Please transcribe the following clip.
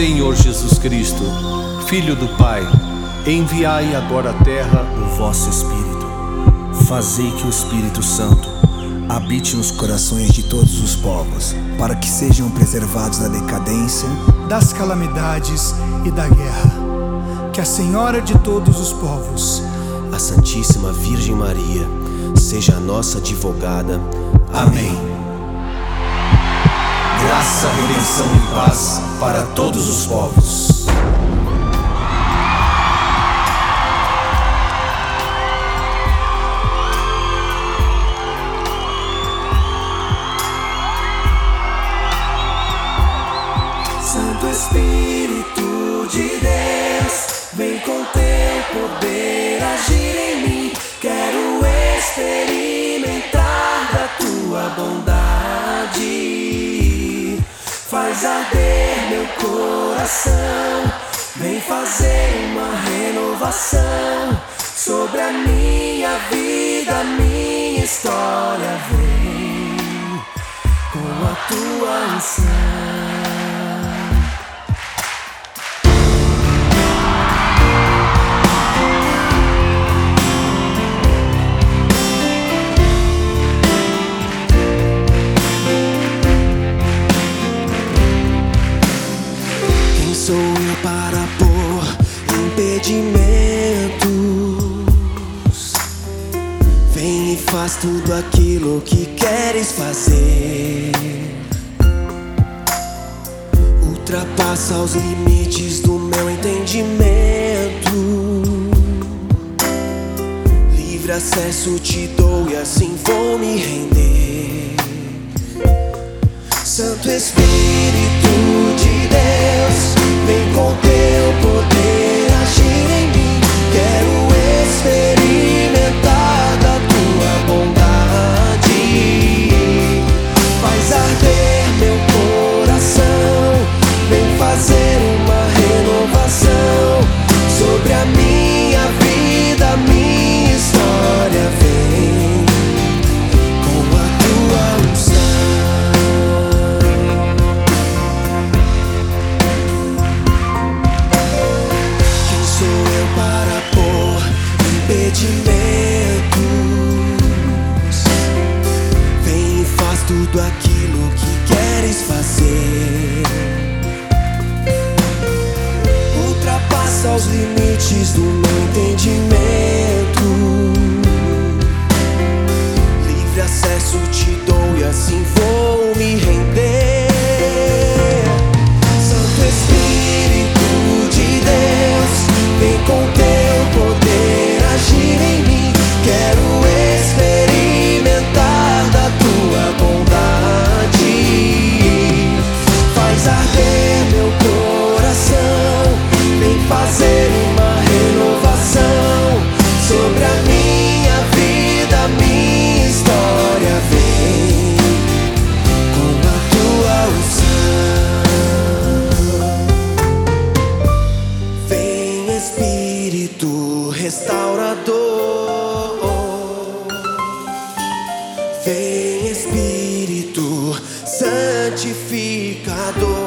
Senhor Jesus Cristo, Filho do Pai, enviai agora à terra o vosso Espírito. Fazei que o Espírito Santo habite nos corações de todos os povos, para que sejam preservados da decadência, das calamidades e da guerra. Que a Senhora de todos os povos, a Santíssima Virgem Maria, seja a nossa advogada. Amém. Graça, redenção e paz para todos os povos. Santo Espírito de Deus, vem com teu poder agir em mim. Quero experimentar Faz arder meu coração, vem fazer uma renovação sobre a minha vida, minha história. Vem com a tua unção. Faz tudo aquilo que queres fazer. Ultrapassa os limites do meu entendimento. Livre acesso te dou e assim vou me render. Santo Espírito uma renovação sobre a minha vida, minha história. Vem com a tua unção. Quem sou eu para pôr impedimentos? Ultrapassa os limites do meu entendimento. Livre acesso te dou e assim vou Vem Espírito santificador.